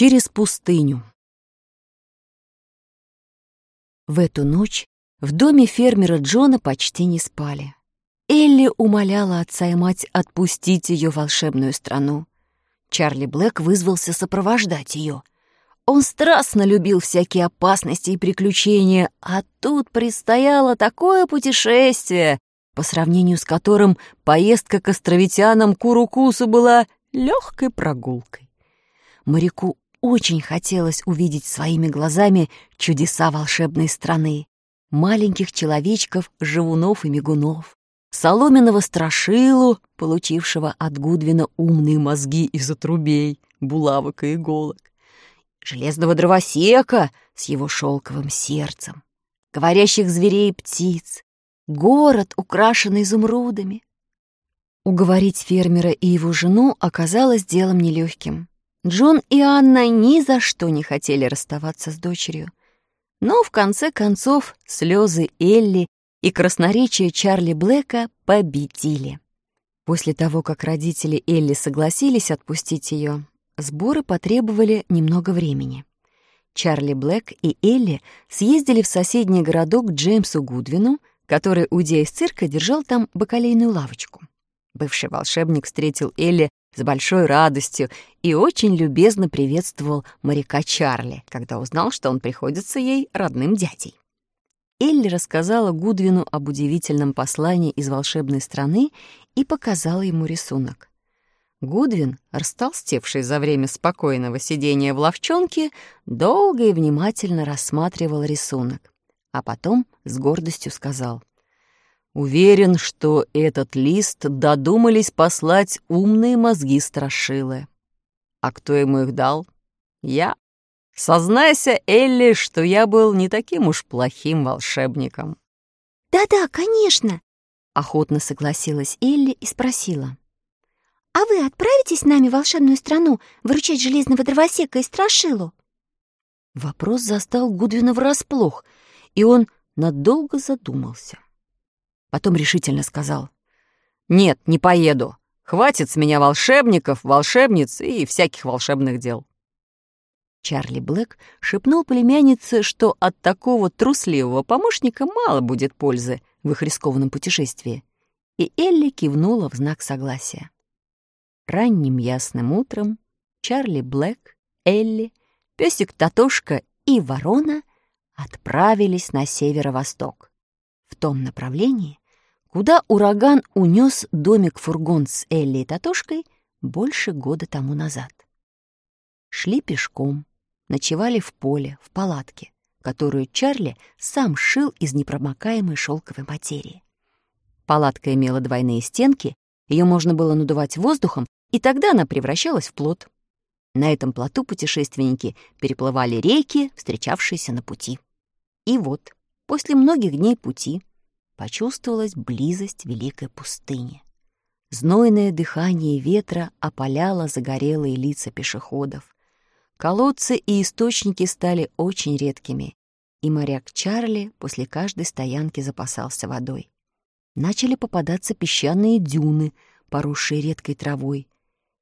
Через пустыню. В эту ночь в доме фермера Джона почти не спали. Элли умоляла отца и мать отпустить ее в волшебную страну. Чарли Блэк вызвался сопровождать ее. Он страстно любил всякие опасности и приключения, а тут предстояло такое путешествие, по сравнению с которым поездка к островитянам Курукусу была легкой прогулкой. Моряку очень хотелось увидеть своими глазами чудеса волшебной страны. Маленьких человечков, живунов и мигунов. Соломенного страшилу, получившего от Гудвина умные мозги из отрубей, булавок и иголок. Железного дровосека с его шелковым сердцем. Говорящих зверей и птиц. Город, украшенный изумрудами. Уговорить фермера и его жену оказалось делом нелегким. Джон и Анна ни за что не хотели расставаться с дочерью. Но в конце концов слезы Элли и красноречие Чарли Блэка победили. После того, как родители Элли согласились отпустить ее, сборы потребовали немного времени. Чарли Блэк и Элли съездили в соседний городок Джеймсу Гудвину, который, уйдя из цирка, держал там бакалейную лавочку. Бывший волшебник встретил Элли с большой радостью и очень любезно приветствовал моряка Чарли, когда узнал, что он приходится ей родным дядей. Элли рассказала Гудвину об удивительном послании из волшебной страны и показала ему рисунок. Гудвин, растолстевший за время спокойного сидения в ловчонке, долго и внимательно рассматривал рисунок, а потом с гордостью сказал — Уверен, что этот лист додумались послать умные мозги страшилы. А кто ему их дал? Я. Сознайся, Элли, что я был не таким уж плохим волшебником. «Да-да, конечно», — охотно согласилась Элли и спросила. «А вы отправитесь с нами в волшебную страну выручать железного дровосека и страшилу?» Вопрос застал Гудвина врасплох, и он надолго задумался. Потом решительно сказал. «Нет, не поеду. Хватит с меня волшебников, волшебниц и всяких волшебных дел». Чарли Блэк шепнул племяннице, что от такого трусливого помощника мало будет пользы в их рискованном путешествии, и Элли кивнула в знак согласия. Ранним ясным утром Чарли Блэк, Элли, песик Татошка и Ворона отправились на северо-восток, в том направлении, куда ураган унес домик-фургон с Элли и Татошкой больше года тому назад. Шли пешком, ночевали в поле, в палатке, которую Чарли сам шил из непромокаемой шелковой материи. Палатка имела двойные стенки, ее можно было надувать воздухом, и тогда она превращалась в плот. На этом плоту путешественники переплывали реки, встречавшиеся на пути. И вот, после многих дней пути, почувствовалась близость великой пустыни. Знойное дыхание ветра опаляло загорелые лица пешеходов. Колодцы и источники стали очень редкими, и моряк Чарли после каждой стоянки запасался водой. Начали попадаться песчаные дюны, поросшие редкой травой.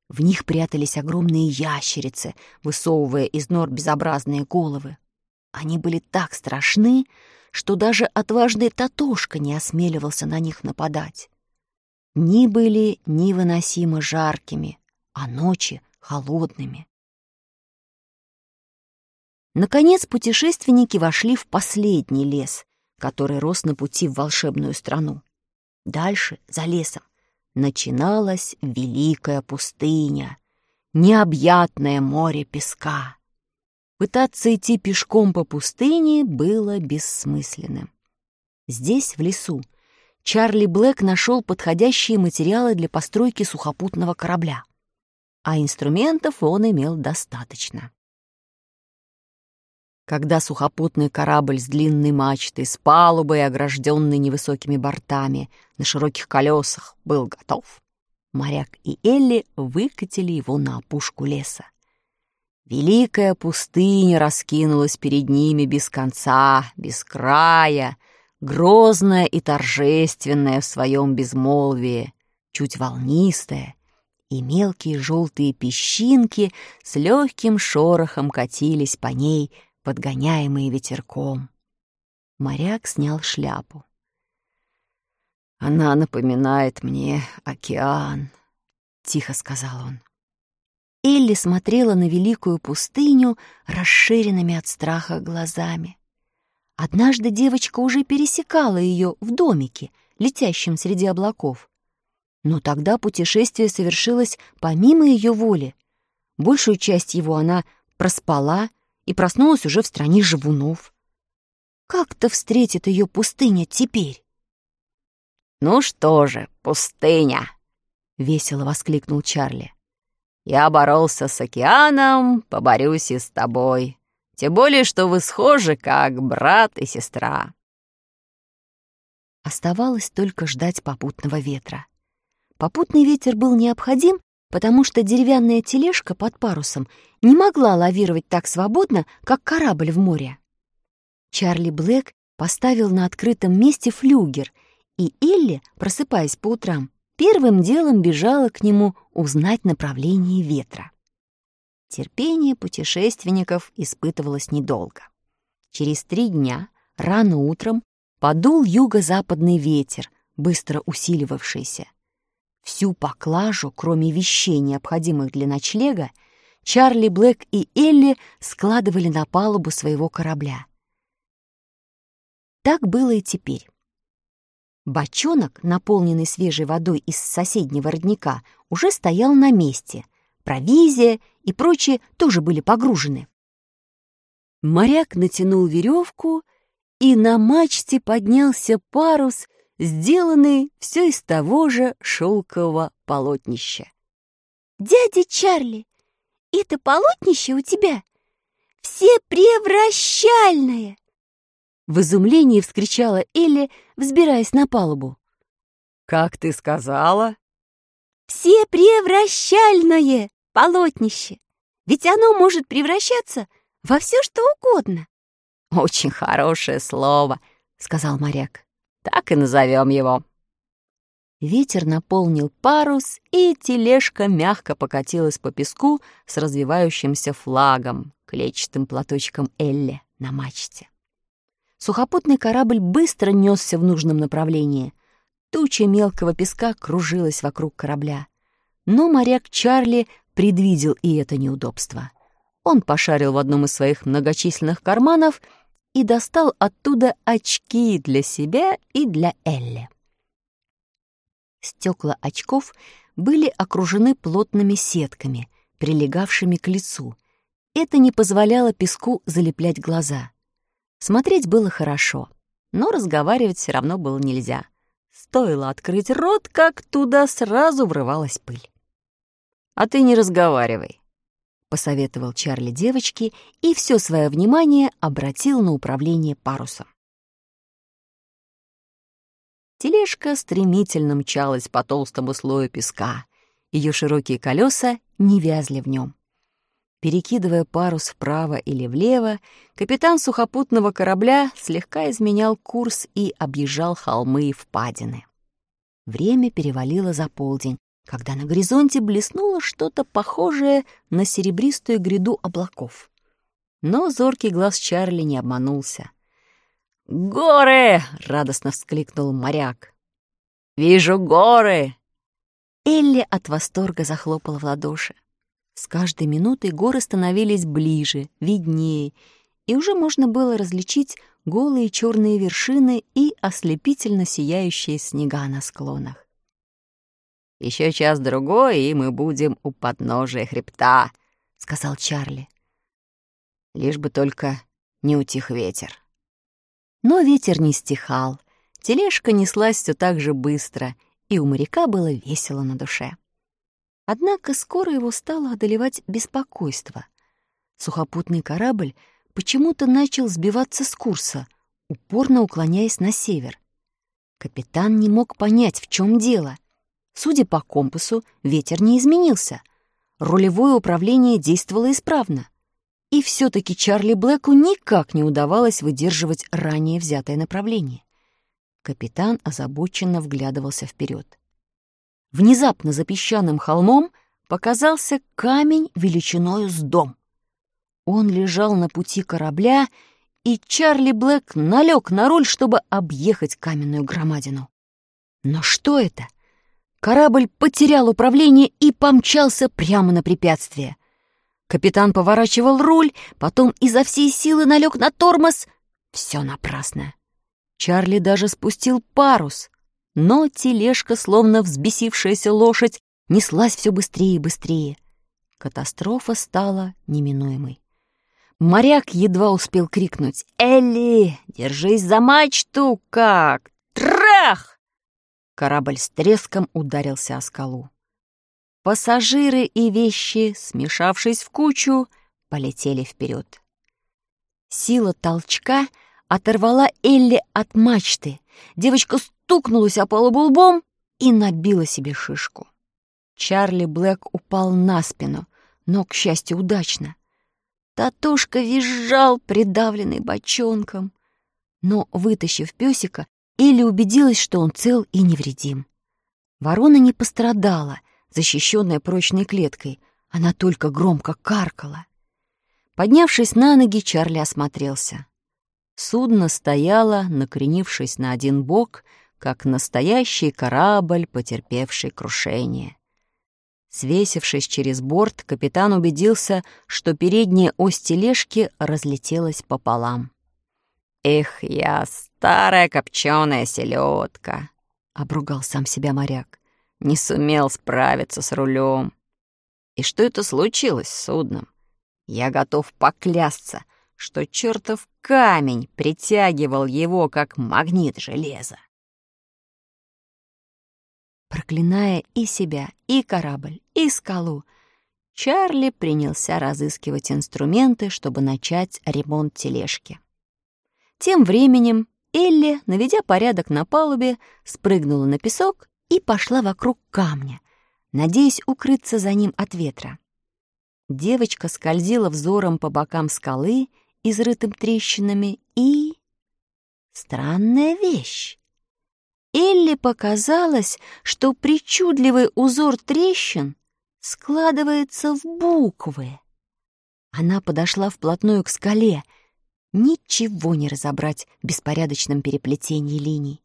В них прятались огромные ящерицы, высовывая из нор безобразные головы. Они были так страшны, что даже отважный Татошка не осмеливался на них нападать. Дни были невыносимо жаркими, а ночи — холодными. Наконец путешественники вошли в последний лес, который рос на пути в волшебную страну. Дальше, за лесом, начиналась великая пустыня, необъятное море песка. Пытаться идти пешком по пустыне было бессмысленным. Здесь, в лесу, Чарли Блэк нашел подходящие материалы для постройки сухопутного корабля, а инструментов он имел достаточно. Когда сухопутный корабль с длинной мачтой, с палубой, огражденной невысокими бортами, на широких колесах, был готов, моряк и Элли выкатили его на опушку леса. Великая пустыня раскинулась перед ними без конца, без края, грозная и торжественная в своем безмолвии, чуть волнистая и мелкие желтые песчинки с легким шорохом катились по ней, подгоняемые ветерком. Моряк снял шляпу. «Она напоминает мне океан», — тихо сказал он. Элли смотрела на великую пустыню расширенными от страха глазами. Однажды девочка уже пересекала ее в домике, летящем среди облаков. Но тогда путешествие совершилось помимо ее воли. Большую часть его она проспала и проснулась уже в стране живунов. Как-то встретит ее пустыня теперь? «Ну что же, пустыня!» — весело воскликнул Чарли. «Я боролся с океаном, поборюсь и с тобой. Тем более, что вы схожи, как брат и сестра». Оставалось только ждать попутного ветра. Попутный ветер был необходим, потому что деревянная тележка под парусом не могла лавировать так свободно, как корабль в море. Чарли Блэк поставил на открытом месте флюгер, и Элли, просыпаясь по утрам, первым делом бежала к нему узнать направление ветра. Терпение путешественников испытывалось недолго. Через три дня, рано утром, подул юго-западный ветер, быстро усиливавшийся. Всю поклажу, кроме вещей, необходимых для ночлега, Чарли Блэк и Элли складывали на палубу своего корабля. Так было и теперь. Бочонок, наполненный свежей водой из соседнего родника, уже стоял на месте. Провизия и прочее тоже были погружены. Моряк натянул веревку, и на мачте поднялся парус сделанный все из того же шелкового полотнища. «Дядя Чарли, это полотнище у тебя все превращальное!» В изумлении вскричала Элли, взбираясь на палубу. «Как ты сказала?» «Все превращальное полотнище! Ведь оно может превращаться во все что угодно!» «Очень хорошее слово», — сказал моряк. Так и назовем его. Ветер наполнил парус, и тележка мягко покатилась по песку с развивающимся флагом, клетчатым платочком Элли на мачте. Сухопутный корабль быстро несся в нужном направлении. Туча мелкого песка кружилась вокруг корабля. Но моряк Чарли предвидел и это неудобство. Он пошарил в одном из своих многочисленных карманов — и достал оттуда очки для себя и для Элли. Стекла очков были окружены плотными сетками, прилегавшими к лицу. Это не позволяло песку залеплять глаза. Смотреть было хорошо, но разговаривать все равно было нельзя. Стоило открыть рот, как туда сразу врывалась пыль. «А ты не разговаривай», — посоветовал Чарли девочке и все свое внимание обратил на управление парусом. Тележка стремительно мчалась по толстому слою песка. Ее широкие колеса не вязли в нем. Перекидывая парус вправо или влево, капитан сухопутного корабля слегка изменял курс и объезжал холмы и впадины. Время перевалило за полдень, когда на горизонте блеснуло что-то похожее на серебристую гряду облаков. Но зоркий глаз Чарли не обманулся. «Горы!» — радостно вскликнул моряк. «Вижу горы!» Элли от восторга захлопала в ладоши. С каждой минутой горы становились ближе, виднее, и уже можно было различить голые черные вершины и ослепительно сияющие снега на склонах. Еще час-другой, и мы будем у подножия хребта», — сказал Чарли. Лишь бы только не утих ветер. Но ветер не стихал, тележка неслась все так же быстро, и у моряка было весело на душе. Однако скоро его стало одолевать беспокойство. Сухопутный корабль почему-то начал сбиваться с курса, упорно уклоняясь на север. Капитан не мог понять, в чем дело — Судя по компасу, ветер не изменился. Рулевое управление действовало исправно. И все-таки Чарли Блэку никак не удавалось выдерживать ранее взятое направление. Капитан озабоченно вглядывался вперед. Внезапно за песчаным холмом показался камень величиною с дом. Он лежал на пути корабля, и Чарли Блэк налег на руль, чтобы объехать каменную громадину. Но что это? Корабль потерял управление и помчался прямо на препятствие. Капитан поворачивал руль, потом изо всей силы налег на тормоз. Все напрасно. Чарли даже спустил парус, но тележка, словно взбесившаяся лошадь, неслась все быстрее и быстрее. Катастрофа стала неминуемой. Моряк едва успел крикнуть «Элли, держись за мачту, как! Трах!» Корабль с треском ударился о скалу. Пассажиры и вещи, смешавшись в кучу, полетели вперед. Сила толчка оторвала Элли от мачты. Девочка стукнулась о палубу лбом и набила себе шишку. Чарли Блэк упал на спину, но, к счастью, удачно. Татушка визжал, придавленный бочонком. Но, вытащив песика, Элли убедилась, что он цел и невредим. Ворона не пострадала, защищенная прочной клеткой. Она только громко каркала. Поднявшись на ноги, Чарли осмотрелся. Судно стояло, накренившись на один бок, как настоящий корабль, потерпевший крушение. Свесившись через борт, капитан убедился, что передняя ось тележки разлетелась пополам. «Эх, я старая копченая селедка!» — обругал сам себя моряк. «Не сумел справиться с рулем. И что это случилось с судном? Я готов поклясться, что чертов камень притягивал его, как магнит железа. Проклиная и себя, и корабль, и скалу, Чарли принялся разыскивать инструменты, чтобы начать ремонт тележки. Тем временем Элли, наведя порядок на палубе, спрыгнула на песок и пошла вокруг камня, надеясь укрыться за ним от ветра. Девочка скользила взором по бокам скалы, изрытым трещинами, и... Странная вещь. Элли показалось, что причудливый узор трещин складывается в буквы. Она подошла вплотную к скале. Ничего не разобрать в беспорядочном переплетении линий.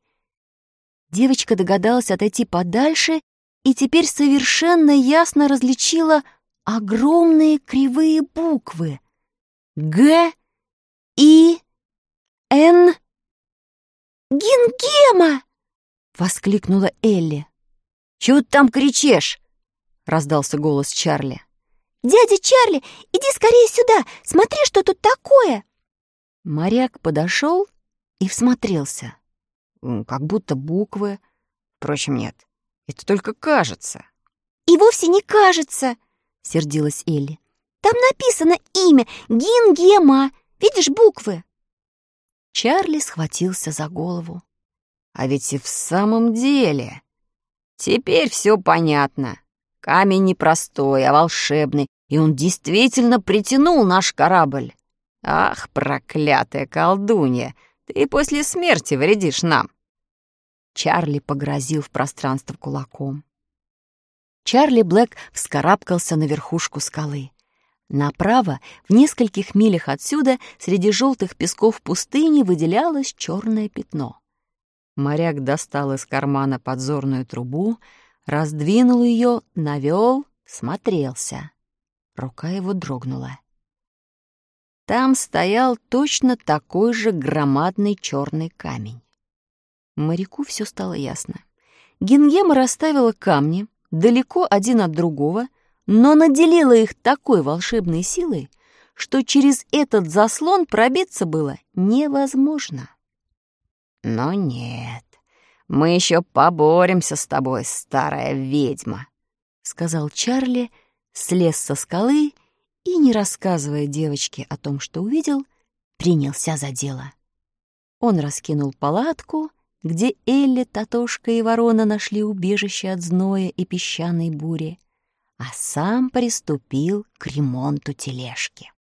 Девочка догадалась отойти подальше и теперь совершенно ясно различила огромные кривые буквы. Г, И, Н, Гингема! — воскликнула Элли. «Чего ты там кричишь?» — раздался голос Чарли. «Дядя Чарли, иди скорее сюда! Смотри, что тут такое!» Моряк подошел и всмотрелся. Как будто буквы. Впрочем, нет, это только кажется. «И вовсе не кажется!» — сердилась Элли. «Там написано имя Гингема. Видишь буквы?» Чарли схватился за голову. А ведь и в самом деле... Теперь все понятно. Камень не простой, а волшебный, и он действительно притянул наш корабль. Ах, проклятая колдунья, ты после смерти вредишь нам. Чарли погрозил в пространство кулаком. Чарли Блэк вскарабкался на верхушку скалы. Направо, в нескольких милях отсюда, среди желтых песков пустыни выделялось черное пятно. Моряк достал из кармана подзорную трубу, раздвинул ее, навел, смотрелся. Рука его дрогнула. Там стоял точно такой же громадный черный камень. Моряку все стало ясно. Гингема расставила камни далеко один от другого, но наделила их такой волшебной силой, что через этот заслон пробиться было невозможно. Но нет, мы еще поборемся с тобой, старая ведьма, сказал Чарли, слез со скалы и, не рассказывая девочке о том, что увидел, принялся за дело. Он раскинул палатку, где Элли, Татошка и Ворона нашли убежище от зноя и песчаной бури, а сам приступил к ремонту тележки.